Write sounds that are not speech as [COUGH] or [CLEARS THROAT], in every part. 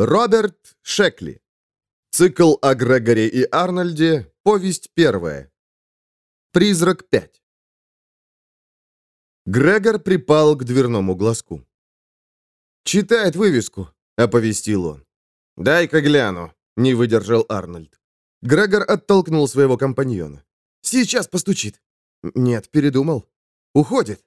Роберт Шекли. Цикл о Грегоре и Арнольде. Повесть первая. Призрак 5. Грегор припал к дверному глазку. «Читает вывеску», — оповестил он. «Дай-ка гляну», — не выдержал Арнольд. Грегор оттолкнул своего компаньона. «Сейчас постучит». «Нет, передумал. Уходит».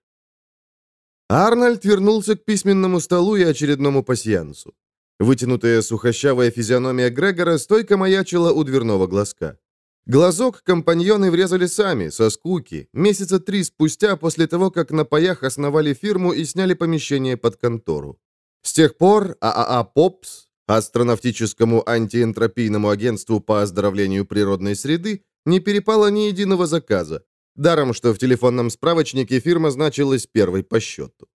Арнольд вернулся к письменному столу и очередному пасьянсу. Вытянутая сухощавая физиономия Грегора стойко маячила у дверного глазка. Глазок компаньоны врезали сами, со скуки, месяца три спустя после того, как на паях основали фирму и сняли помещение под контору. С тех пор ААА «Попс», астронавтическому антиэнтропийному агентству по оздоровлению природной среды, не перепало ни единого заказа, даром что в телефонном справочнике фирма значилась первой по счету.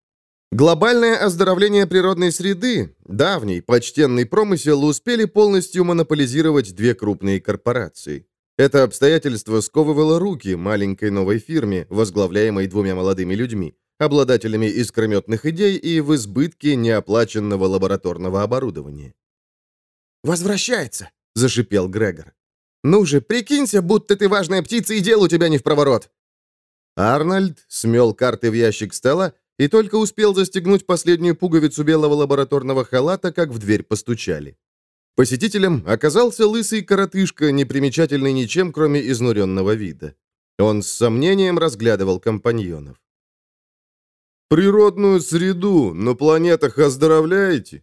Глобальное оздоровление природной среды, давний, почтенный промысел, успели полностью монополизировать две крупные корпорации. Это обстоятельство сковывало руки маленькой новой фирме, возглавляемой двумя молодыми людьми, обладателями искрометных идей и в избытке неоплаченного лабораторного оборудования. «Возвращается!» — зашипел Грегор. «Ну же, прикинься, будто ты важная птица, и дел у тебя не в проворот!» Арнольд смел карты в ящик стола и только успел застегнуть последнюю пуговицу белого лабораторного халата, как в дверь постучали. Посетителем оказался лысый коротышка, непримечательный ничем, кроме изнуренного вида. Он с сомнением разглядывал компаньонов. «Природную среду на планетах оздоровляете?»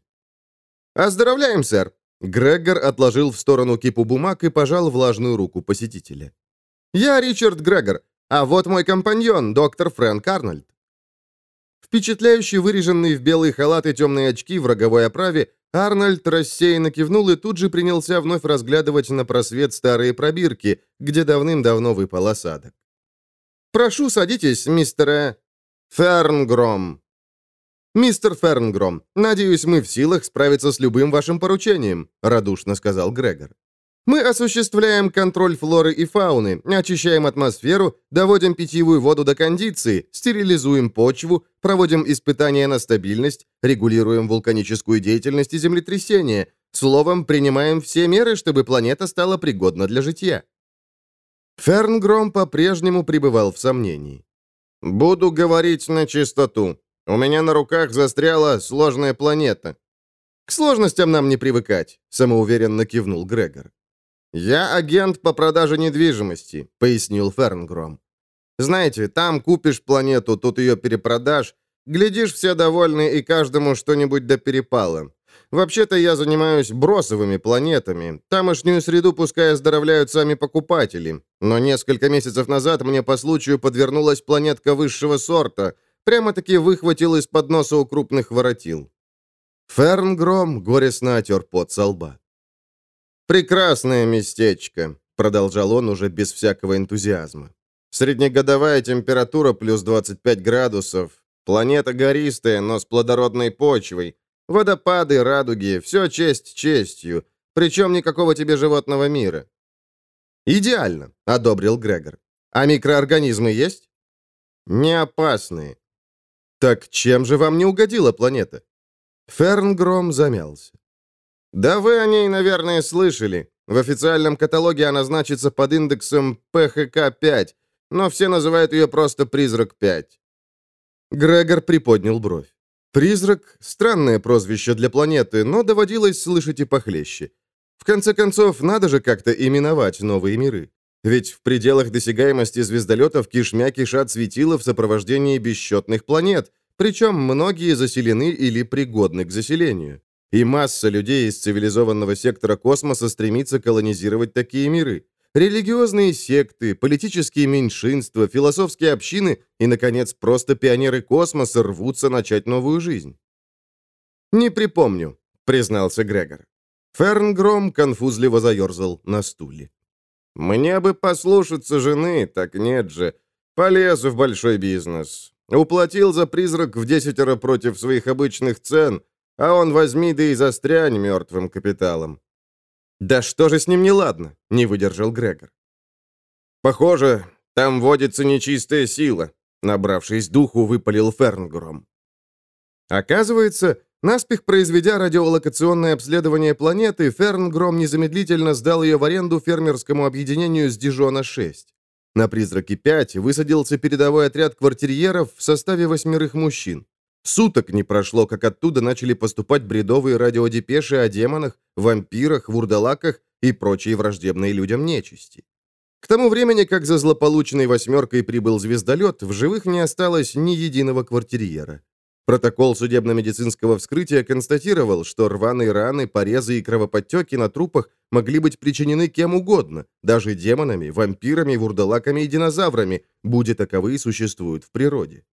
«Оздоровляем, сэр!» Грегор отложил в сторону кипу бумаг и пожал влажную руку посетителя. «Я Ричард Грегор, а вот мой компаньон, доктор Фрэнк Арнольд. Впечатляющий выреженный в белый халат и темные очки в роговой оправе, Арнольд рассеянно кивнул и тут же принялся вновь разглядывать на просвет старые пробирки, где давным-давно выпал осадок. «Прошу, садитесь, мистер... Э, Фернгром». «Мистер Фернгром, надеюсь, мы в силах справиться с любым вашим поручением», — радушно сказал Грегор. Мы осуществляем контроль флоры и фауны, очищаем атмосферу, доводим питьевую воду до кондиции, стерилизуем почву, проводим испытания на стабильность, регулируем вулканическую деятельность и землетрясения. Словом, принимаем все меры, чтобы планета стала пригодна для житья. Фернгром по-прежнему пребывал в сомнении. «Буду говорить на чистоту. У меня на руках застряла сложная планета». «К сложностям нам не привыкать», — самоуверенно кивнул Грегор. «Я агент по продаже недвижимости», — пояснил Фернгром. «Знаете, там купишь планету, тут ее перепродашь, глядишь, все довольны и каждому что-нибудь до перепала. Вообще-то я занимаюсь бросовыми планетами. Тамошнюю среду пускай оздоровляют сами покупатели. Но несколько месяцев назад мне по случаю подвернулась планетка высшего сорта. Прямо-таки выхватил из-под носа у крупных воротил». Фернгром горестно отер пот со лба. «Прекрасное местечко», — продолжал он уже без всякого энтузиазма. «Среднегодовая температура плюс 25 градусов. Планета гористая, но с плодородной почвой. Водопады, радуги, все честь честью. Причем никакого тебе животного мира». «Идеально», — одобрил Грегор. «А микроорганизмы есть?» «Не опасные». «Так чем же вам не угодила планета?» Фернгром замялся. Да вы о ней, наверное, слышали. В официальном каталоге она значится под индексом ПХК-5, но все называют ее просто «Призрак-5». Грегор приподнял бровь. «Призрак» — странное прозвище для планеты, но доводилось слышать и похлеще. В конце концов, надо же как-то именовать новые миры. Ведь в пределах досягаемости звездолетов кишмя кишат светила в сопровождении бесчетных планет, причем многие заселены или пригодны к заселению. И масса людей из цивилизованного сектора космоса стремится колонизировать такие миры. Религиозные секты, политические меньшинства, философские общины и, наконец, просто пионеры космоса рвутся начать новую жизнь. «Не припомню», — признался Грегор. Фернгром конфузливо заерзал на стуле. «Мне бы послушаться жены, так нет же. Полезу в большой бизнес. Уплатил за призрак в десятеро против своих обычных цен, а он возьми да и застрянь мертвым капиталом. «Да что же с ним неладно?» — не выдержал Грегор. «Похоже, там водится нечистая сила», — набравшись духу, выпалил Фернгром. Оказывается, Наспех произведя радиолокационное обследование планеты, Фернгром незамедлительно сдал ее в аренду фермерскому объединению с Дижона-6. На «Призраке-5» высадился передовой отряд квартирьеров в составе восьмерых мужчин. Суток не прошло, как оттуда начали поступать бредовые радиодепеши о демонах, вампирах, вурдалаках и прочей враждебной людям нечисти. К тому времени, как за злополучной «восьмеркой» прибыл звездолет, в живых не осталось ни единого квартирьера. Протокол судебно-медицинского вскрытия констатировал, что рваные раны, порезы и кровоподтеки на трупах могли быть причинены кем угодно, даже демонами, вампирами, вурдалаками и динозаврами, будь таковые существуют в природе.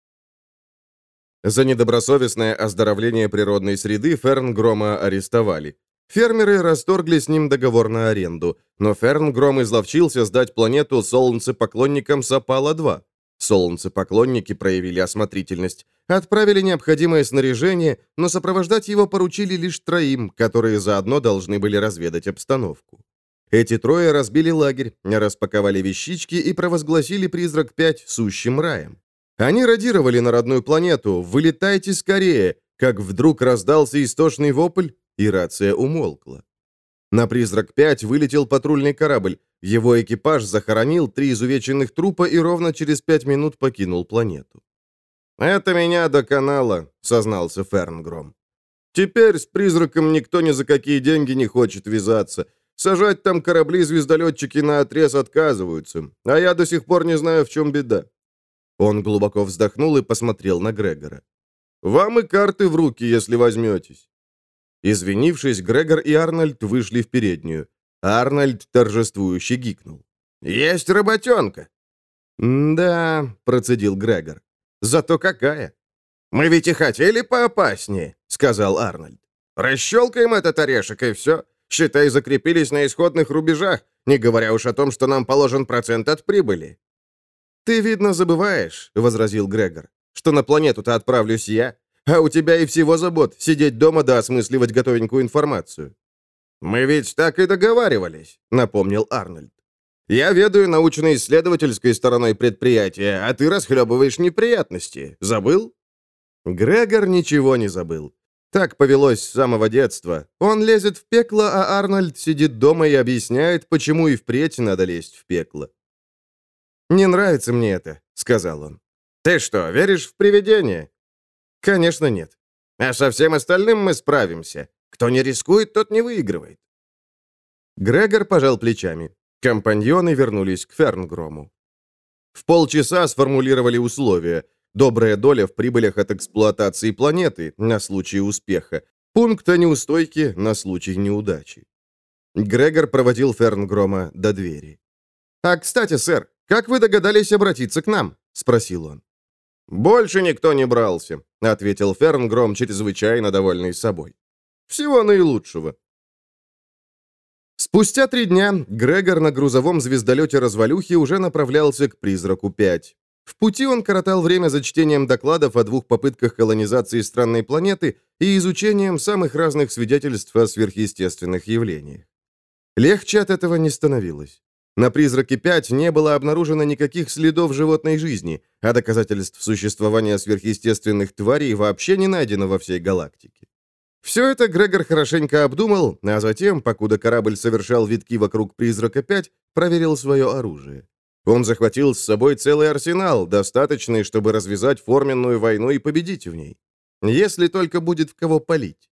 За недобросовестное оздоровление природной среды Фернгрома арестовали. Фермеры расторгли с ним договор на аренду, но Фернгром изловчился сдать планету солнцепоклонникам Сапала-2. Солнцепоклонники проявили осмотрительность, отправили необходимое снаряжение, но сопровождать его поручили лишь троим, которые заодно должны были разведать обстановку. Эти трое разбили лагерь, распаковали вещички и провозгласили «Призрак-5» сущим раем. Они радировали на родную планету «Вылетайте скорее!», как вдруг раздался истошный вопль, и рация умолкла. На «Призрак-5» вылетел патрульный корабль. Его экипаж захоронил три изувеченных трупа и ровно через пять минут покинул планету. «Это меня до канала», — сознался Фернгром. «Теперь с призраком никто ни за какие деньги не хочет вязаться. Сажать там корабли-звездолетчики на отрез отказываются, а я до сих пор не знаю, в чем беда. Он глубоко вздохнул и посмотрел на Грегора. «Вам и карты в руки, если возьметесь». Извинившись, Грегор и Арнольд вышли в переднюю. Арнольд торжествующе гикнул. «Есть работенка!» «Да», — процедил Грегор. «Зато какая!» «Мы ведь и хотели поопаснее», — сказал Арнольд. «Расщелкаем этот орешек, и все. Считай, закрепились на исходных рубежах, не говоря уж о том, что нам положен процент от прибыли». «Ты, видно, забываешь», — возразил Грегор, «что на планету-то отправлюсь я, а у тебя и всего забот сидеть дома да осмысливать готовенькую информацию». «Мы ведь так и договаривались», — напомнил Арнольд. «Я ведаю научно-исследовательской стороной предприятия, а ты расхлебываешь неприятности. Забыл?» Грегор ничего не забыл. Так повелось с самого детства. Он лезет в пекло, а Арнольд сидит дома и объясняет, почему и впредь надо лезть в пекло. «Не нравится мне это», — сказал он. «Ты что, веришь в привидения?» «Конечно, нет. А со всем остальным мы справимся. Кто не рискует, тот не выигрывает». Грегор пожал плечами. Компаньоны вернулись к Фернгрому. В полчаса сформулировали условия. Добрая доля в прибылях от эксплуатации планеты на случай успеха. Пункт о неустойке на случай неудачи. Грегор проводил Фернгрома до двери. «А, кстати, сэр, «Как вы догадались обратиться к нам?» — спросил он. «Больше никто не брался», — ответил Фернгром, чрезвычайно довольный собой. «Всего наилучшего». Спустя три дня Грегор на грузовом звездолете развалюхи уже направлялся к «Призраку-5». В пути он коротал время за чтением докладов о двух попытках колонизации странной планеты и изучением самых разных свидетельств о сверхъестественных явлениях. Легче от этого не становилось. На «Призраке-5» не было обнаружено никаких следов животной жизни, а доказательств существования сверхъестественных тварей вообще не найдено во всей галактике. Все это Грегор хорошенько обдумал, а затем, покуда корабль совершал витки вокруг «Призрака-5», проверил свое оружие. Он захватил с собой целый арсенал, достаточный, чтобы развязать форменную войну и победить в ней. Если только будет в кого палить.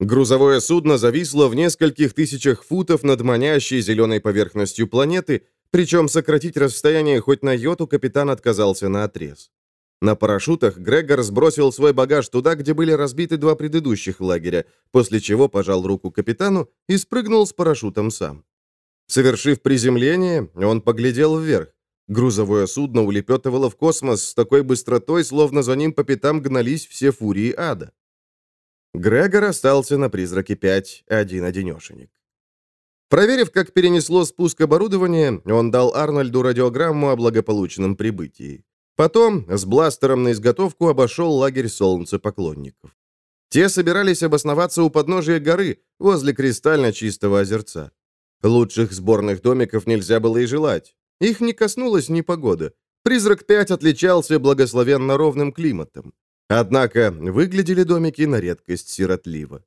Грузовое судно зависло в нескольких тысячах футов над манящей зеленой поверхностью планеты, причем сократить расстояние хоть на йоту капитан отказался на отрез. На парашютах Грегор сбросил свой багаж туда, где были разбиты два предыдущих лагеря, после чего пожал руку капитану и спрыгнул с парашютом сам. Совершив приземление, он поглядел вверх. Грузовое судно улепетывало в космос с такой быстротой, словно за ним по пятам гнались все фурии ада. Грегор остался на «Призраке 5» один-одинешенек. Проверив, как перенесло спуск оборудования, он дал Арнольду радиограмму о благополучном прибытии. Потом с бластером на изготовку обошел лагерь солнцепоклонников. Те собирались обосноваться у подножия горы, возле кристально чистого озерца. Лучших сборных домиков нельзя было и желать. Их не коснулась ни погода. «Призрак-5» отличался благословенно ровным климатом. Однако выглядели домики на редкость сиротливо.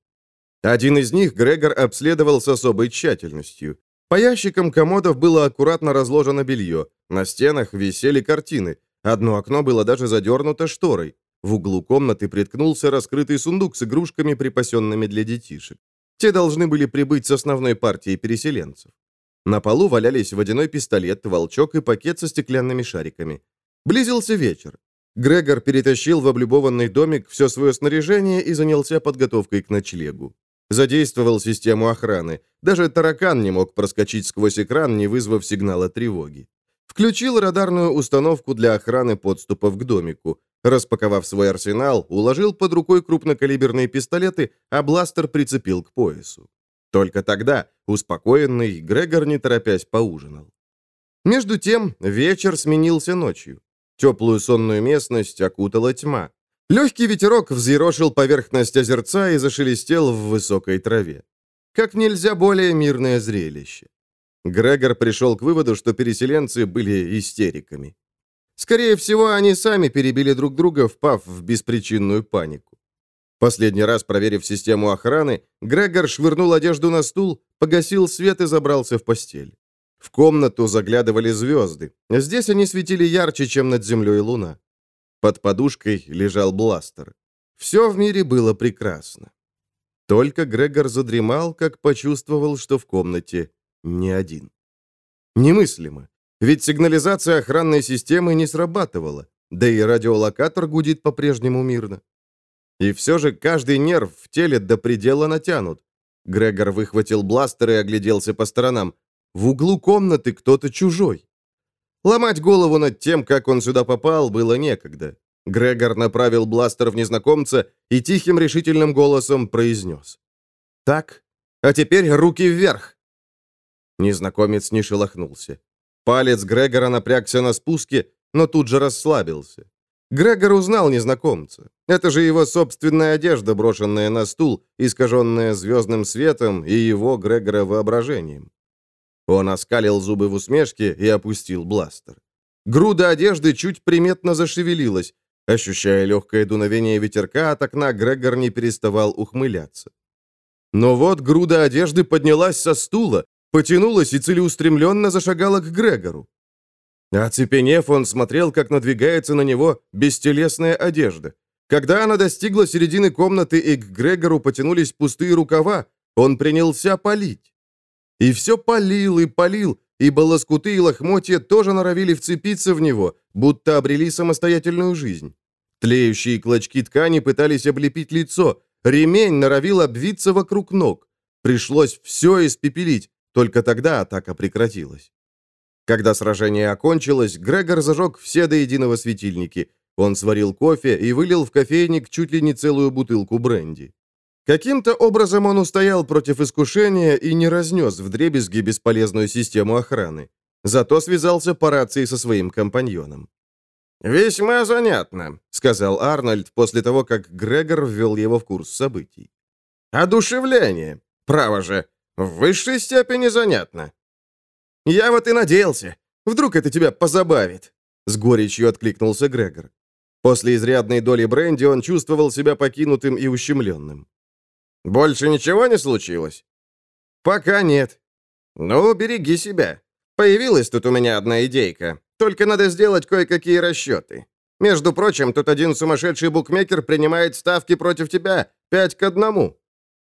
Один из них Грегор обследовал с особой тщательностью. По ящикам комодов было аккуратно разложено белье, на стенах висели картины, одно окно было даже задернуто шторой. В углу комнаты приткнулся раскрытый сундук с игрушками, припасенными для детишек. Те должны были прибыть с основной партией переселенцев. На полу валялись водяной пистолет, волчок и пакет со стеклянными шариками. Близился вечер. Грегор перетащил в облюбованный домик все свое снаряжение и занялся подготовкой к ночлегу. Задействовал систему охраны. Даже таракан не мог проскочить сквозь экран, не вызвав сигнала тревоги. Включил радарную установку для охраны подступов к домику. Распаковав свой арсенал, уложил под рукой крупнокалиберные пистолеты, а бластер прицепил к поясу. Только тогда, успокоенный, Грегор, не торопясь, поужинал. Между тем, вечер сменился ночью. Теплую сонную местность окутала тьма. Легкий ветерок взъерошил поверхность озерца и зашелестел в высокой траве. Как нельзя более мирное зрелище. Грегор пришел к выводу, что переселенцы были истериками. Скорее всего, они сами перебили друг друга, впав в беспричинную панику. Последний раз проверив систему охраны, Грегор швырнул одежду на стул, погасил свет и забрался в постель. В комнату заглядывали звезды. Здесь они светили ярче, чем над землей луна. Под подушкой лежал бластер. Все в мире было прекрасно. Только Грегор задремал, как почувствовал, что в комнате не один. Немыслимо. Ведь сигнализация охранной системы не срабатывала, да и радиолокатор гудит по-прежнему мирно. И все же каждый нерв в теле до предела натянут. Грегор выхватил бластер и огляделся по сторонам. В углу комнаты кто-то чужой. Ломать голову над тем, как он сюда попал, было некогда. Грегор направил бластер в незнакомца и тихим решительным голосом произнес. «Так, а теперь руки вверх!» Незнакомец не шелохнулся. Палец Грегора напрягся на спуске, но тут же расслабился. Грегор узнал незнакомца. Это же его собственная одежда, брошенная на стул, искаженная звездным светом и его, Грегора, воображением. Он оскалил зубы в усмешке и опустил бластер. Груда одежды чуть приметно зашевелилась. Ощущая легкое дуновение ветерка от окна, Грегор не переставал ухмыляться. Но вот груда одежды поднялась со стула, потянулась и целеустремленно зашагала к Грегору. Оцепенев, он смотрел, как надвигается на него бестелесная одежда. Когда она достигла середины комнаты и к Грегору потянулись пустые рукава, он принялся палить. И все полил и полил, ибо лоскуты и лохмотья тоже норовили вцепиться в него, будто обрели самостоятельную жизнь. Тлеющие клочки ткани пытались облепить лицо, ремень норовил обвиться вокруг ног. Пришлось все испепелить, только тогда атака прекратилась. Когда сражение окончилось, Грегор зажег все до единого светильники. Он сварил кофе и вылил в кофейник чуть ли не целую бутылку бренди. Каким-то образом он устоял против искушения и не разнес в дребезги бесполезную систему охраны. Зато связался по рации со своим компаньоном. «Весьма занятно», — сказал Арнольд после того, как Грегор ввел его в курс событий. «Одушевление. Право же, в высшей степени занятно». «Я вот и надеялся. Вдруг это тебя позабавит», — с горечью откликнулся Грегор. После изрядной доли бренди он чувствовал себя покинутым и ущемленным. Больше ничего не случилось? Пока нет. Ну, береги себя. Появилась тут у меня одна идейка. Только надо сделать кое-какие расчеты. Между прочим, тут один сумасшедший букмекер принимает ставки против тебя. Пять к одному.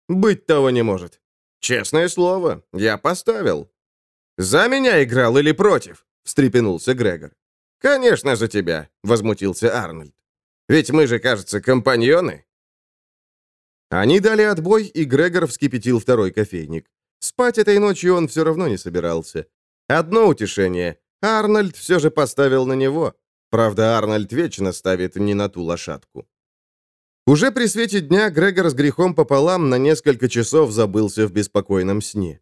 Быть того не может. Честное слово, я поставил. За меня играл или против? Встрепенулся Грегор. «Конечно, за тебя», — возмутился Арнольд. «Ведь мы же, кажется, компаньоны». Они дали отбой, и Грегор вскипятил второй кофейник. Спать этой ночью он все равно не собирался. Одно утешение. Арнольд все же поставил на него. Правда, Арнольд вечно ставит не на ту лошадку. Уже при свете дня Грегор с грехом пополам на несколько часов забылся в беспокойном сне.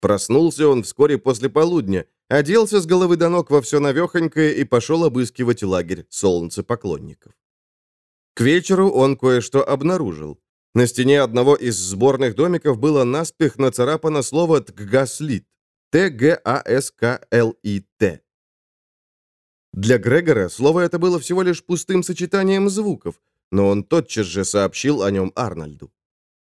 Проснулся он вскоре после полудня, оделся с головы до ног во все навехонькое и пошел обыскивать лагерь солнцепоклонников. К вечеру он кое-что обнаружил. На стене одного из сборных домиков было наспех нацарапано слово «тгаслит» — Т-Г-А-С-К-Л-И-Т. Для Грегора слово это было всего лишь пустым сочетанием звуков, но он тотчас же сообщил о нем Арнольду.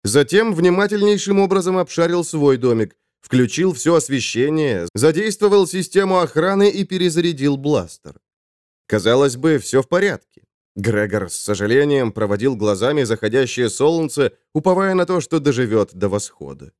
Затем внимательнейшим образом обшарил свой домик, включил все освещение, задействовал систему охраны и перезарядил бластер. Казалось бы, все в порядке. Грегор с сожалением проводил глазами заходящее солнце, уповая на то, что доживет до восхода.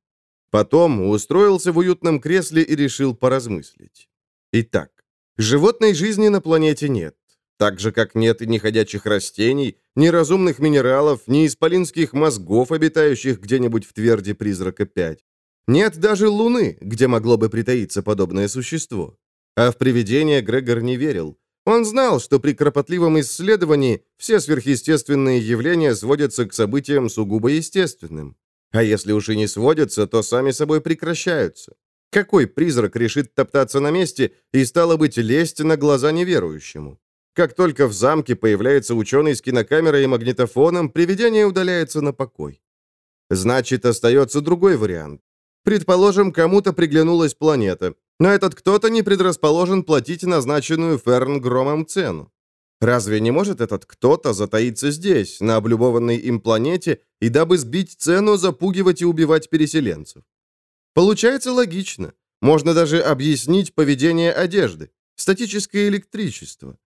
Потом устроился в уютном кресле и решил поразмыслить. Итак, животной жизни на планете нет. Так же, как нет ни ходячих растений, ни разумных минералов, ни исполинских мозгов, обитающих где-нибудь в тверди призрака 5. Нет даже Луны, где могло бы притаиться подобное существо. А в привидения Грегор не верил. Он знал, что при кропотливом исследовании все сверхъестественные явления сводятся к событиям сугубо естественным. А если уж и не сводятся, то сами собой прекращаются. Какой призрак решит топтаться на месте и, стало быть, лезть на глаза неверующему? Как только в замке появляется ученый с кинокамерой и магнитофоном, привидение удаляется на покой. Значит, остается другой вариант. Предположим, кому-то приглянулась планета, но этот кто-то не предрасположен платить назначенную Ферн Громом цену. Разве не может этот кто-то затаиться здесь, на облюбованной им планете, и дабы сбить цену, запугивать и убивать переселенцев? Получается логично. Можно даже объяснить поведение одежды. Статическое электричество.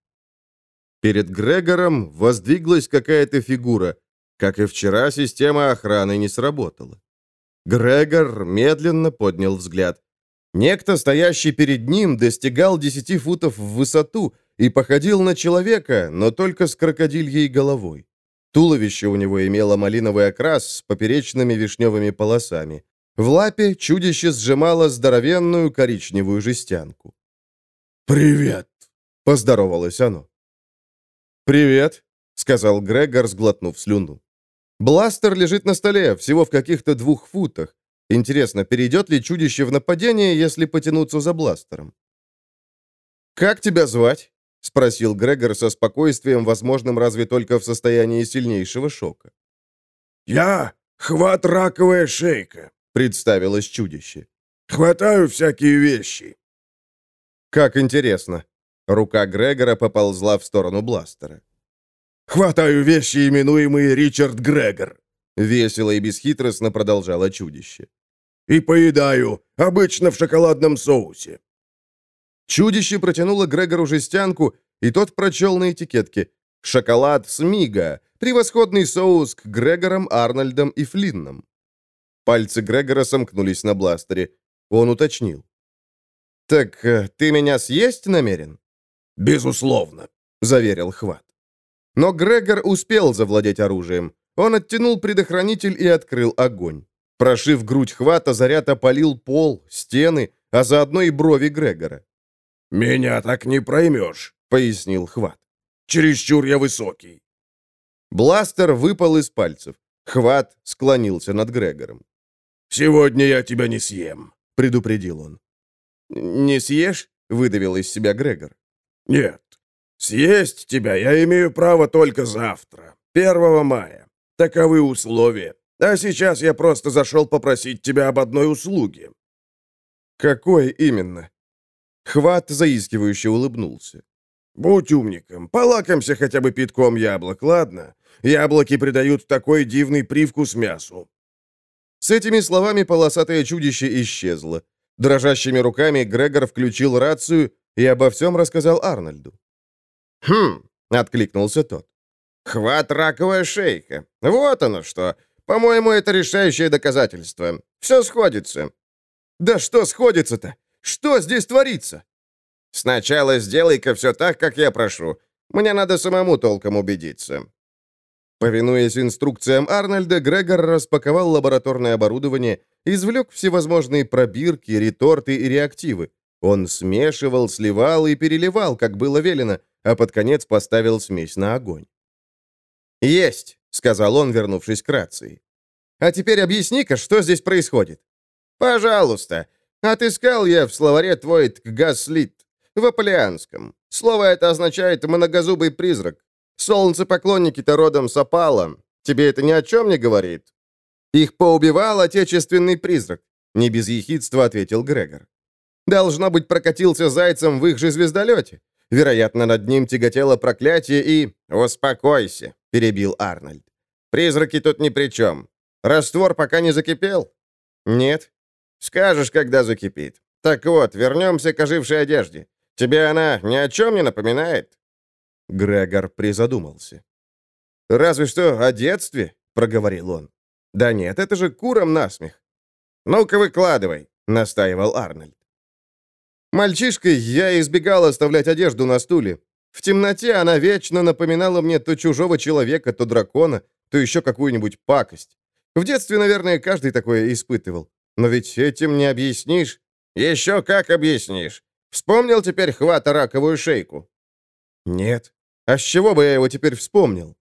Перед Грегором воздвиглась какая-то фигура. Как и вчера, система охраны не сработала. Грегор медленно поднял взгляд. Некто, стоящий перед ним, достигал 10 футов в высоту и походил на человека, но только с крокодильей головой. Туловище у него имело малиновый окрас с поперечными вишневыми полосами. В лапе чудище сжимало здоровенную коричневую жестянку. «Привет!» — поздоровалось оно. «Привет!» — сказал Грегор, сглотнув слюну. Бластер лежит на столе, всего в каких-то двух футах. Интересно, перейдет ли чудище в нападение, если потянуться за бластером? «Как тебя звать?» — спросил Грегор со спокойствием, возможным разве только в состоянии сильнейшего шока. «Я — хват раковая шейка», — представилось чудище. «Хватаю всякие вещи». «Как интересно». Рука Грегора поползла в сторону бластера. Хватаю вещи, именуемые Ричард Грегор!» Весело и бесхитростно продолжало чудище. «И поедаю, обычно в шоколадном соусе». Чудище протянуло Грегору жестянку, и тот прочел на этикетке «Шоколад с Мига, превосходный соус к Грегорам, Арнольдам и Флиннам». Пальцы Грегора сомкнулись на бластере. Он уточнил. «Так э, ты меня съесть намерен?» «Безусловно», — заверил Хват. Но Грегор успел завладеть оружием. Он оттянул предохранитель и открыл огонь. Прошив грудь хвата, заряд опалил пол, стены, а заодно и брови Грегора. «Меня так не проймешь», — пояснил хват. «Чересчур я высокий». Бластер выпал из пальцев. Хват склонился над Грегором. «Сегодня я тебя не съем», — предупредил он. «Не съешь?» — выдавил из себя Грегор. «Нет, Съесть тебя я имею право только завтра, 1 мая. Таковы условия. А сейчас я просто зашел попросить тебя об одной услуге». «Какой именно?» Хват заискивающе улыбнулся. «Будь умником, полакомься хотя бы пятком яблок, ладно? Яблоки придают такой дивный привкус мясу». С этими словами полосатое чудище исчезло. Дрожащими руками Грегор включил рацию и обо всем рассказал Арнольду. «Хм», — откликнулся тот. «Хват раковая шейка. Вот оно что. По-моему, это решающее доказательство. Все сходится». «Да что сходится-то? Что здесь творится?» «Сначала сделай-ка все так, как я прошу. Мне надо самому толком убедиться». Повинуясь инструкциям Арнольда, Грегор распаковал лабораторное оборудование, извлек всевозможные пробирки, реторты и реактивы. Он смешивал, сливал и переливал, как было велено, а под конец поставил смесь на огонь. «Есть», — сказал он, вернувшись к рации. «А теперь объясни-ка, что здесь происходит?» «Пожалуйста. Отыскал я в словаре твой ткгаслит, в аполианском. Слово это означает «многозубый призрак». Солнцепоклонники-то родом с опала. Тебе это ни о чем не говорит?» «Их поубивал отечественный призрак», — не без ехидства ответил Грегор. «Должно быть, прокатился зайцем в их же звездолете. Вероятно, над ним тяготело проклятие и... «Успокойся», — перебил Арнольд. «Призраки тут ни при чем. Раствор пока не закипел?» «Нет». «Скажешь, когда закипит. Так вот, вернемся к ожившей одежде. Тебе она ни о чем не напоминает?» Грегор призадумался. «Разве что о детстве», — проговорил он. «Да нет, это же куром насмех». «Ну-ка, выкладывай», — настаивал Арнольд. Мальчишкой я избегал оставлять одежду на стуле. В темноте она вечно напоминала мне то чужого человека, то дракона, то еще какую-нибудь пакость. В детстве, наверное, каждый такое испытывал. Но ведь этим не объяснишь. Еще как объяснишь. Вспомнил теперь хвата раковую шейку? Нет. А с чего бы я его теперь вспомнил?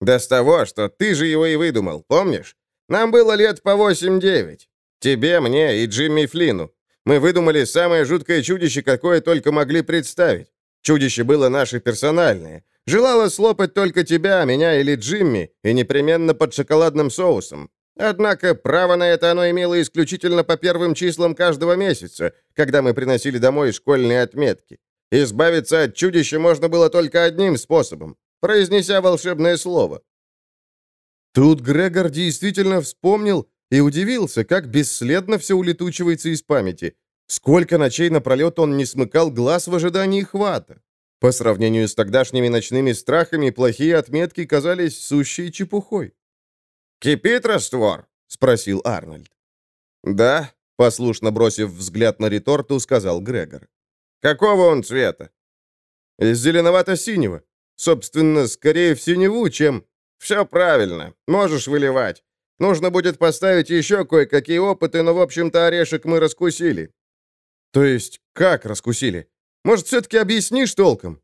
Да с того, что ты же его и выдумал, помнишь? Нам было лет по 8-9. Тебе, мне и Джимми Флину. Мы выдумали самое жуткое чудище, какое только могли представить. Чудище было наше персональное. Желало слопать только тебя, меня или Джимми, и непременно под шоколадным соусом. Однако право на это оно имело исключительно по первым числам каждого месяца, когда мы приносили домой школьные отметки. Избавиться от чудища можно было только одним способом, произнеся волшебное слово. Тут Грегор действительно вспомнил и удивился, как бесследно все улетучивается из памяти. Сколько ночей напролет он не смыкал глаз в ожидании хвата. По сравнению с тогдашними ночными страхами, плохие отметки казались сущей чепухой. «Кипит раствор?» — спросил Арнольд. «Да», — послушно бросив взгляд на реторту, сказал Грегор. «Какого он цвета?» «Зеленовато-синего. Собственно, скорее в синеву, чем...» «Все правильно. Можешь выливать. Нужно будет поставить еще кое-какие опыты, но, в общем-то, орешек мы раскусили». «То есть, как раскусили? Может, все-таки объяснишь толком?»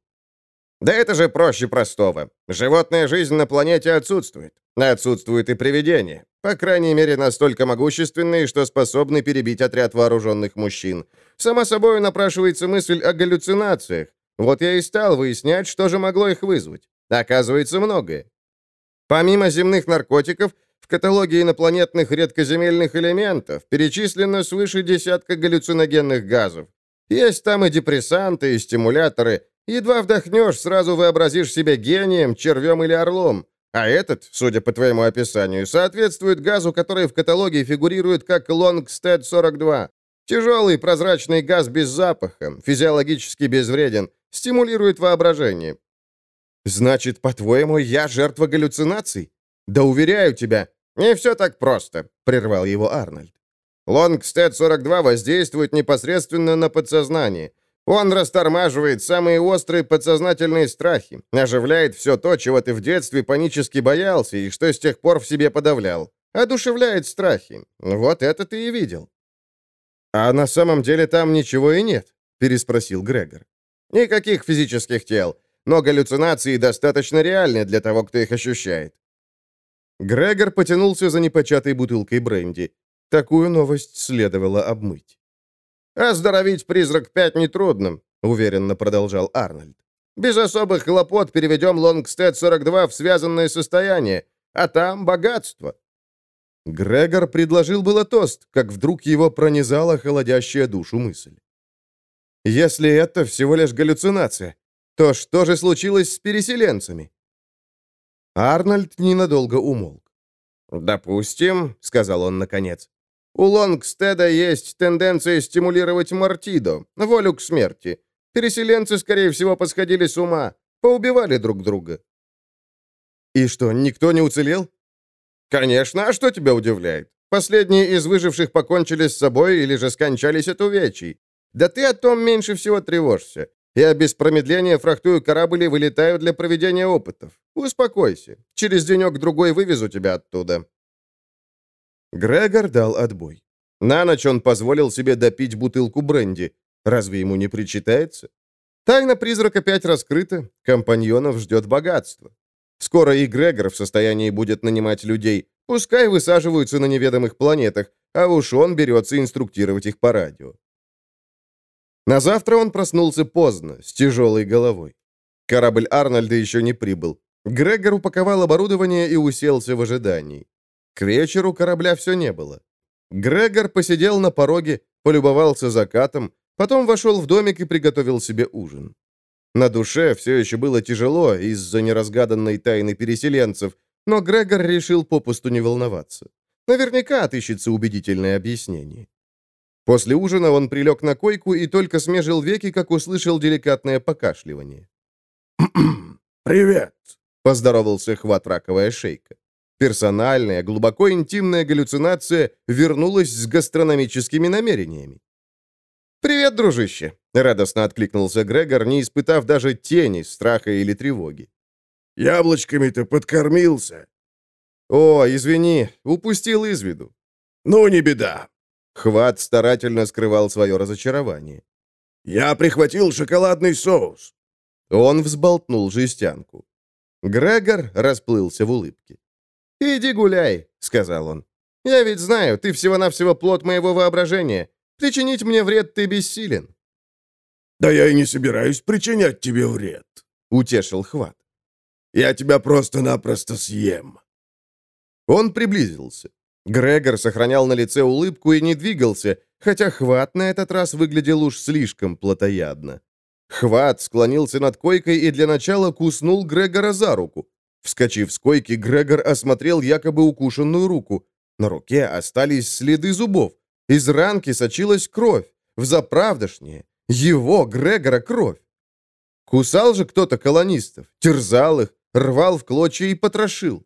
«Да это же проще простого. Животная жизнь на планете отсутствует. Отсутствует и привидения. По крайней мере, настолько могущественные, что способны перебить отряд вооруженных мужчин. Само собой напрашивается мысль о галлюцинациях. Вот я и стал выяснять, что же могло их вызвать. Оказывается, многое. Помимо земных наркотиков, каталоге инопланетных редкоземельных элементов перечислено свыше десятка галлюциногенных газов. Есть там и депрессанты, и стимуляторы. Едва вдохнешь, сразу вообразишь себя гением, червем или орлом. А этот, судя по твоему описанию, соответствует газу, который в каталоге фигурирует как Лонгстед-42. Тяжелый прозрачный газ без запаха, физиологически безвреден, стимулирует воображение. Значит, по-твоему, я жертва галлюцинаций? Да уверяю тебя, не все так просто, прервал его Арнольд. Лонгстед-42 воздействует непосредственно на подсознание. Он растормаживает самые острые подсознательные страхи, оживляет все то, чего ты в детстве панически боялся и что с тех пор в себе подавлял. Одушевляет страхи. Вот это ты и видел. «А на самом деле там ничего и нет?» — переспросил Грегор. «Никаких физических тел, но галлюцинации достаточно реальны для того, кто их ощущает». Грегор потянулся за непочатой бутылкой бренди. Такую новость следовало обмыть. «Оздоровить призрак пять нетрудно», — уверенно продолжал Арнольд. «Без особых хлопот переведем Лонгстед-42 в связанное состояние, а там богатство». Грегор предложил было тост, как вдруг его пронизала холодящая душу мысль. «Если это всего лишь галлюцинация, то что же случилось с переселенцами?» Арнольд ненадолго умолк. «Допустим», — сказал он наконец, у Лонгстеда есть тенденция стимулировать Мартидо, волю к смерти. Переселенцы, скорее всего, посходили с ума, поубивали друг друга». «И что, никто не уцелел?» «Конечно, а что тебя удивляет? Последние из выживших покончили с собой или же скончались от увечий. Да ты о том меньше всего тревожься. Я без промедления фрахтую корабль и вылетаю для проведения опытов. Успокойся. Через денек-другой вывезу тебя оттуда. Грегор дал отбой. На ночь он позволил себе допить бутылку бренди. Разве ему не причитается? Тайна призрак опять раскрыта, компаньонов ждет богатство. Скоро и Грегор в состоянии будет нанимать людей, пускай высаживаются на неведомых планетах, а уж он берется инструктировать их по радио. На завтра он проснулся поздно, с тяжелой головой. Корабль Арнольда еще не прибыл. Грегор упаковал оборудование и уселся в ожидании. К вечеру корабля все не было. Грегор посидел на пороге, полюбовался закатом, потом вошел в домик и приготовил себе ужин. На душе все еще было тяжело из-за неразгаданной тайны переселенцев, но Грегор решил попусту не волноваться. Наверняка отыщется убедительное объяснение. После ужина он прилег на койку и только смежил веки, как услышал деликатное покашливание. [CLEARS THROAT] «Привет!» — поздоровался хват раковая шейка. Персональная, глубоко интимная галлюцинация вернулась с гастрономическими намерениями. «Привет, дружище!» — радостно откликнулся Грегор, не испытав даже тени страха или тревоги. «Яблочками-то подкормился!» «О, извини, упустил из виду». «Ну, не беда». Хват старательно скрывал свое разочарование. «Я прихватил шоколадный соус». Он взболтнул жестянку. Грегор расплылся в улыбке. «Иди гуляй», — сказал он. «Я ведь знаю, ты всего-навсего плод моего воображения. Причинить мне вред ты бессилен». «Да я и не собираюсь причинять тебе вред», — утешил Хват. «Я тебя просто-напросто съем». Он приблизился. Грегор сохранял на лице улыбку и не двигался, хотя Хват на этот раз выглядел уж слишком плотоядно. Хват склонился над койкой и для начала куснул Грегора за руку. Вскочив с койки, Грегор осмотрел якобы укушенную руку. На руке остались следы зубов. Из ранки сочилась кровь. В заправдошнее. Его, Грегора, кровь. Кусал же кто-то колонистов, терзал их, рвал в клочья и потрошил.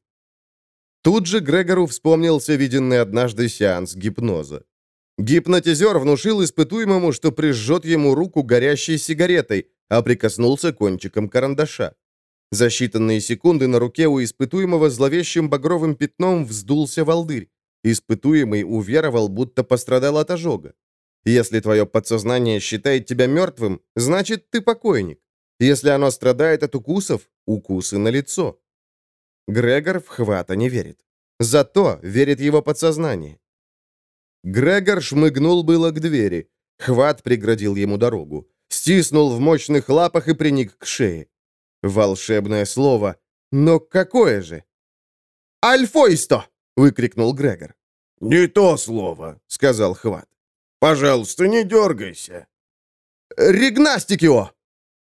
Тут же Грегору вспомнился виденный однажды сеанс гипноза. Гипнотизер внушил испытуемому, что прижжет ему руку горящей сигаретой, а прикоснулся кончиком карандаша. За считанные секунды на руке у испытуемого зловещим багровым пятном вздулся волдырь. Испытуемый уверовал, будто пострадал от ожога. Если твое подсознание считает тебя мертвым, значит, ты покойник. Если оно страдает от укусов, укусы на лицо. Грегор в хвата не верит. Зато верит его подсознание. Грегор шмыгнул было к двери. Хват преградил ему дорогу. Стиснул в мощных лапах и приник к шее. Волшебное слово. Но какое же? «Альфойсто!» — выкрикнул Грегор. «Не то слово», — сказал Хват. «Пожалуйста, не дергайся». «Ригнастикио!»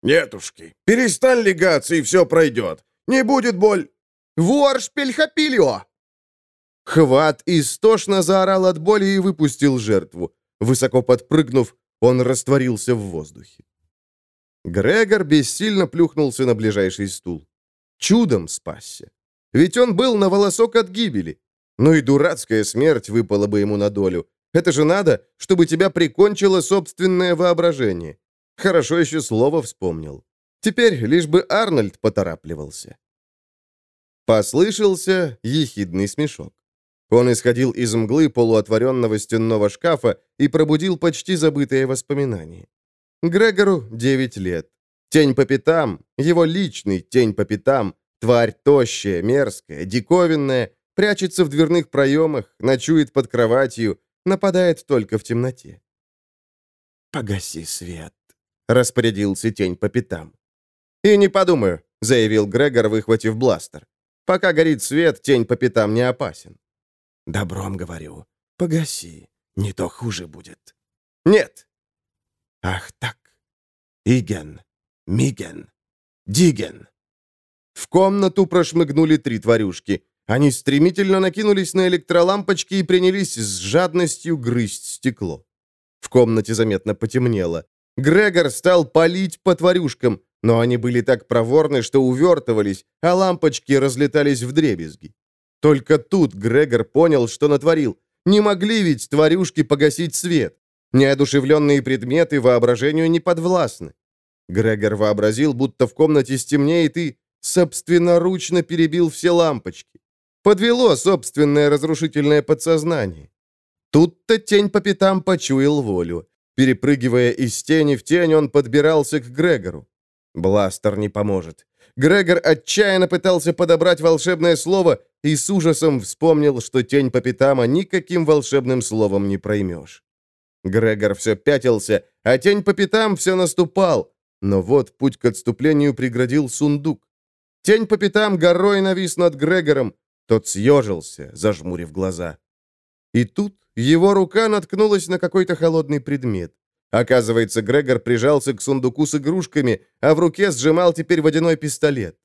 «Нетушки, перестань легаться, и все пройдет. Не будет боль...» «Воршпельхапилио!» Хват истошно заорал от боли и выпустил жертву. Высоко подпрыгнув, он растворился в воздухе. Грегор бессильно плюхнулся на ближайший стул. Чудом спасся. Ведь он был на волосок от гибели. Ну и дурацкая смерть выпала бы ему на долю. Это же надо, чтобы тебя прикончило собственное воображение. Хорошо еще слово вспомнил. Теперь лишь бы Арнольд поторапливался. Послышался ехидный смешок. Он исходил из мглы полуотворенного стенного шкафа и пробудил почти забытые воспоминания. Грегору 9 лет. Тень по пятам, его личный тень по пятам, тварь тощая, мерзкая, диковинная, прячется в дверных проемах, ночует под кроватью, нападает только в темноте. «Погаси свет», — распорядился тень по пятам. «И не подумаю», — заявил Грегор, выхватив бластер. «Пока горит свет, тень по пятам не опасен». «Добром говорю. Погаси, не то хуже будет». «Нет, Ах так. Иген, Миген, Диген. В комнату прошмыгнули три тварюшки. Они стремительно накинулись на электролампочки и принялись с жадностью грызть стекло. В комнате заметно потемнело. Грегор стал палить по тварюшкам, но они были так проворны, что увертывались, а лампочки разлетались в дребезги. Только тут Грегор понял, что натворил. Не могли ведь тварюшки погасить свет. Неодушевленные предметы воображению не подвластны. Грегор вообразил, будто в комнате стемнеет и собственноручно перебил все лампочки. Подвело собственное разрушительное подсознание. Тут-то тень по пятам почуял волю. Перепрыгивая из тени в тень, он подбирался к Грегору. Бластер не поможет. Грегор отчаянно пытался подобрать волшебное слово и с ужасом вспомнил, что тень по пятам никаким волшебным словом не проймешь. Грегор все пятился, а тень по пятам все наступал. Но вот путь к отступлению преградил сундук. Тень по пятам горой навис над Грегором. Тот съежился, зажмурив глаза. И тут его рука наткнулась на какой-то холодный предмет. Оказывается, Грегор прижался к сундуку с игрушками, а в руке сжимал теперь водяной пистолет.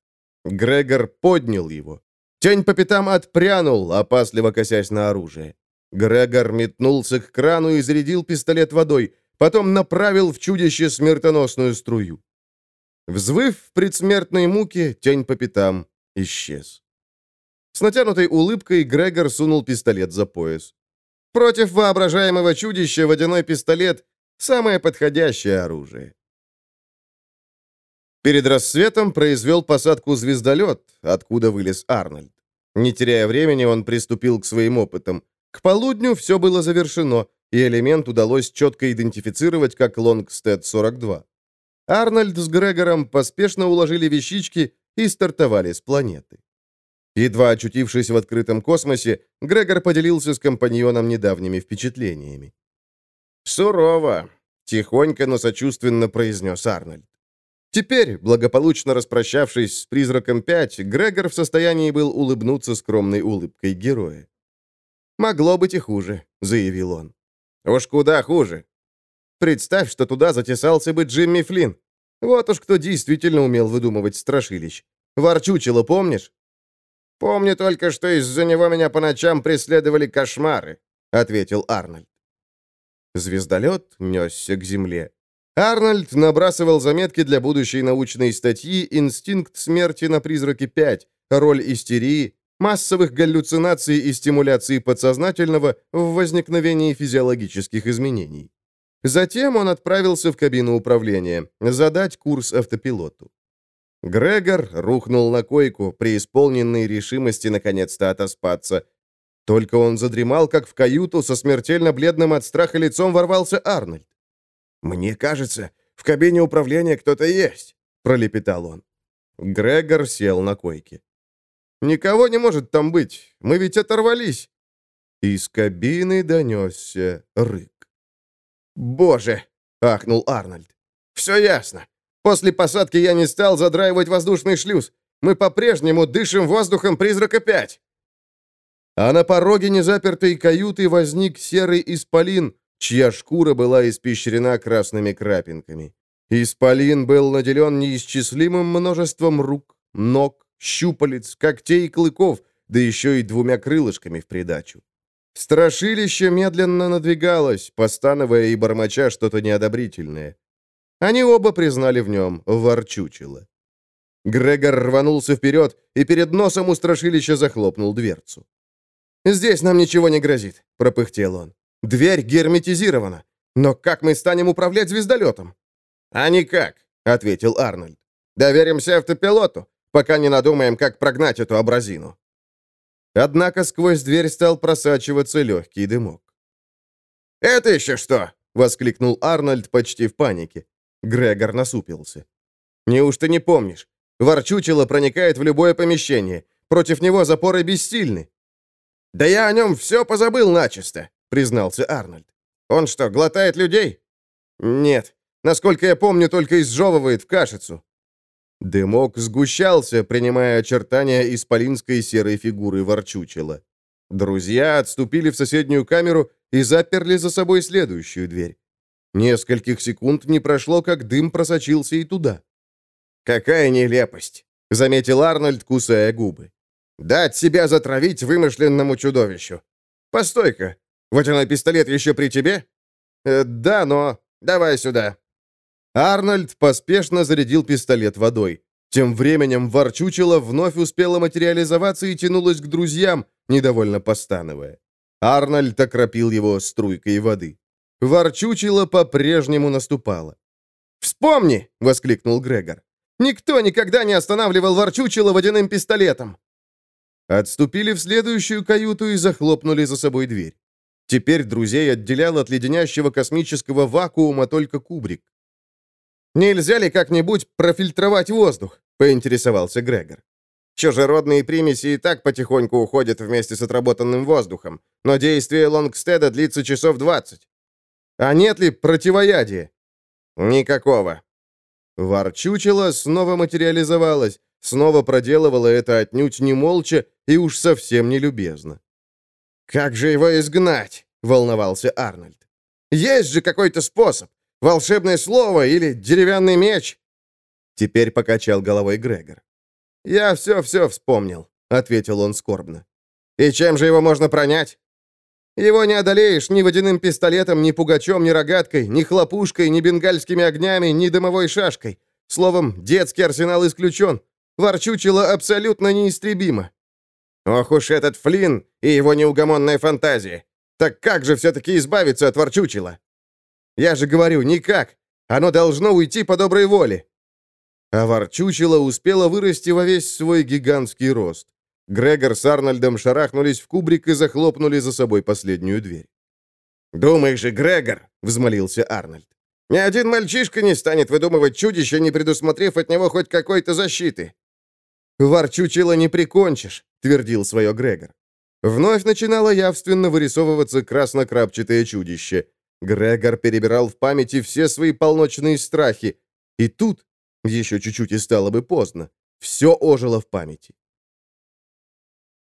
Грегор поднял его. Тень по пятам отпрянул, опасливо косясь на оружие. Грегор метнулся к крану и зарядил пистолет водой, потом направил в чудище смертоносную струю. Взвыв в предсмертной муке, тень по пятам исчез. С натянутой улыбкой Грегор сунул пистолет за пояс. Против воображаемого чудища водяной пистолет — самое подходящее оружие. Перед рассветом произвел посадку звездолет, откуда вылез Арнольд. Не теряя времени, он приступил к своим опытам. К полудню все было завершено, и элемент удалось четко идентифицировать как Лонгстед-42. Арнольд с Грегором поспешно уложили вещички и стартовали с планеты. Едва очутившись в открытом космосе, Грегор поделился с компаньоном недавними впечатлениями. «Сурово», — тихонько, но сочувственно произнес Арнольд. Теперь, благополучно распрощавшись с призраком 5, Грегор в состоянии был улыбнуться скромной улыбкой героя. «Могло быть и хуже», — заявил он. «Уж куда хуже. Представь, что туда затесался бы Джимми Флинн. Вот уж кто действительно умел выдумывать страшилищ. Ворчучило, помнишь? «Помню только, что из-за него меня по ночам преследовали кошмары», — ответил Арнольд. Звездолет несся к земле. Арнольд набрасывал заметки для будущей научной статьи «Инстинкт смерти на призраке 5. Роль истерии, массовых галлюцинаций и стимуляции подсознательного в возникновении физиологических изменений». Затем он отправился в кабину управления, задать курс автопилоту. Грегор рухнул на койку, преисполненной решимости наконец-то отоспаться. Только он задремал, как в каюту, со смертельно бледным от страха лицом ворвался Арнольд. «Мне кажется, в кабине управления кто-то есть», — пролепетал он. Грегор сел на койке. «Никого не может там быть. Мы ведь оторвались». Из кабины донесся рык. «Боже!» — ахнул Арнольд. «Все ясно. После посадки я не стал задраивать воздушный шлюз. Мы по-прежнему дышим воздухом призрака 5. А на пороге незапертой каюты возник серый исполин, чья шкура была испещрена красными крапинками. Исполин был наделен неисчислимым множеством рук, ног, щупалец, когтей и клыков, да еще и двумя крылышками в придачу. Страшилище медленно надвигалось, постановая и бормоча что-то неодобрительное. Они оба признали в нем ворчучило. Грегор рванулся вперед и перед носом у страшилища захлопнул дверцу. «Здесь нам ничего не грозит», — пропыхтел он. «Дверь герметизирована. Но как мы станем управлять звездолетом?» «А никак», — ответил Арнольд. «Доверимся автопилоту, пока не надумаем, как прогнать эту абразину». Однако сквозь дверь стал просачиваться легкий дымок. «Это еще что?» — воскликнул Арнольд почти в панике. Грегор насупился. «Неужто не помнишь? Ворчучило проникает в любое помещение. Против него запоры бессильны». «Да я о нем все позабыл начисто», — признался Арнольд. «Он что, глотает людей?» «Нет. Насколько я помню, только изжевывает в кашицу». Дымок сгущался, принимая очертания исполинской серой фигуры ворчучила. Друзья отступили в соседнюю камеру и заперли за собой следующую дверь. Нескольких секунд не прошло, как дым просочился и туда. «Какая нелепость!» — заметил Арнольд, кусая губы. «Дать себя затравить вымышленному чудовищу. Постой-ка, водяной пистолет еще при тебе?» э, «Да, но... Давай сюда». Арнольд поспешно зарядил пистолет водой. Тем временем ворчучило вновь успела материализоваться и тянулась к друзьям, недовольно постановая. Арнольд окропил его струйкой воды. Ворчучило по-прежнему наступало. «Вспомни!» — воскликнул Грегор. «Никто никогда не останавливал Ворчучило водяным пистолетом!» Отступили в следующую каюту и захлопнули за собой дверь. Теперь друзей отделял от леденящего космического вакуума только кубрик. «Нельзя ли как-нибудь профильтровать воздух?» — поинтересовался Грегор. Чужеродные примеси и так потихоньку уходят вместе с отработанным воздухом, но действие Лонгстеда длится часов двадцать. А нет ли противоядия? Никакого. Ворчучило снова материализовалось, снова проделывало это отнюдь не молча и уж совсем не любезно. «Как же его изгнать?» — волновался Арнольд. «Есть же какой-то способ. волшебное слово или деревянный меч?» Теперь покачал головой Грегор. «Я все-все вспомнил», — ответил он скорбно. «И чем же его можно пронять?» «Его не одолеешь ни водяным пистолетом, ни пугачом, ни рогаткой, ни хлопушкой, ни бенгальскими огнями, ни дымовой шашкой. Словом, детский арсенал исключен. Ворчучило абсолютно неистребимо». «Ох уж этот Флинн и его неугомонная фантазия! Так как же все-таки избавиться от ворчучила?» «Я же говорю, никак. Оно должно уйти по доброй воле». А ворчучило успело вырасти во весь свой гигантский рост. Грегор с Арнольдом шарахнулись в кубрик и захлопнули за собой последнюю дверь. «Думаешь же, Грегор!» — взмолился Арнольд. «Ни один мальчишка не станет выдумывать чудище, не предусмотрев от него хоть какой-то защиты». «Ворчучило не прикончишь», — твердил свое Грегор. Вновь начинало явственно вырисовываться краснокрапчатое чудище. Грегор перебирал в памяти все свои полночные страхи. И тут, еще чуть-чуть и стало бы поздно, все ожило в памяти.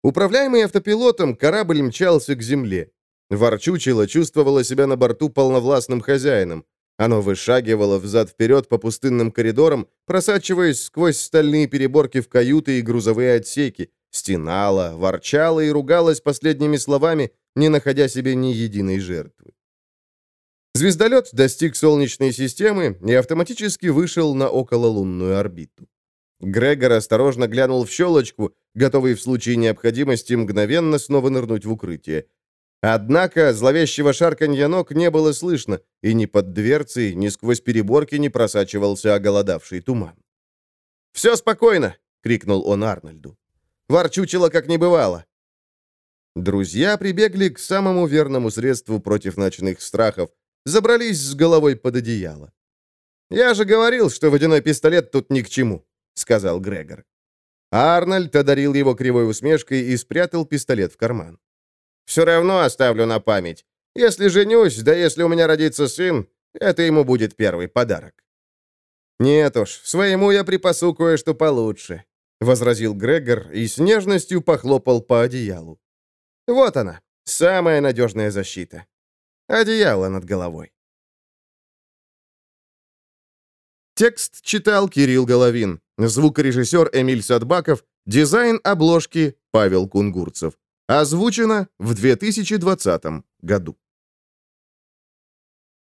Управляемый автопилотом, корабль мчался к земле. Ворчучило чувствовало себя на борту полновластным хозяином. Оно вышагивало взад-вперед по пустынным коридорам, просачиваясь сквозь стальные переборки в каюты и грузовые отсеки, стенало, ворчало и ругалось последними словами, не находя себе ни единой жертвы. Звездолет достиг Солнечной системы и автоматически вышел на окололунную орбиту. Грегор осторожно глянул в щелочку, готовый в случае необходимости мгновенно снова нырнуть в укрытие. Однако зловещего шарканья ног не было слышно, и ни под дверцей, ни сквозь переборки не просачивался оголодавший туман. «Все спокойно!» — крикнул он Арнольду. «Ворчучило, как не бывало!» Друзья прибегли к самому верному средству против ночных страхов, забрались с головой под одеяло. «Я же говорил, что водяной пистолет тут ни к чему», — сказал Грегор. Арнольд одарил его кривой усмешкой и спрятал пистолет в карман. «Все равно оставлю на память. Если женюсь, да если у меня родится сын, это ему будет первый подарок». «Нет уж, своему я припасу кое-что получше», — возразил Грегор и с нежностью похлопал по одеялу. «Вот она, самая надежная защита. Одеяло над головой». Текст читал Кирилл Головин. Звукорежиссер Эмиль Садбаков. Дизайн обложки Павел Кунгурцев. Озвучено в 2020 году.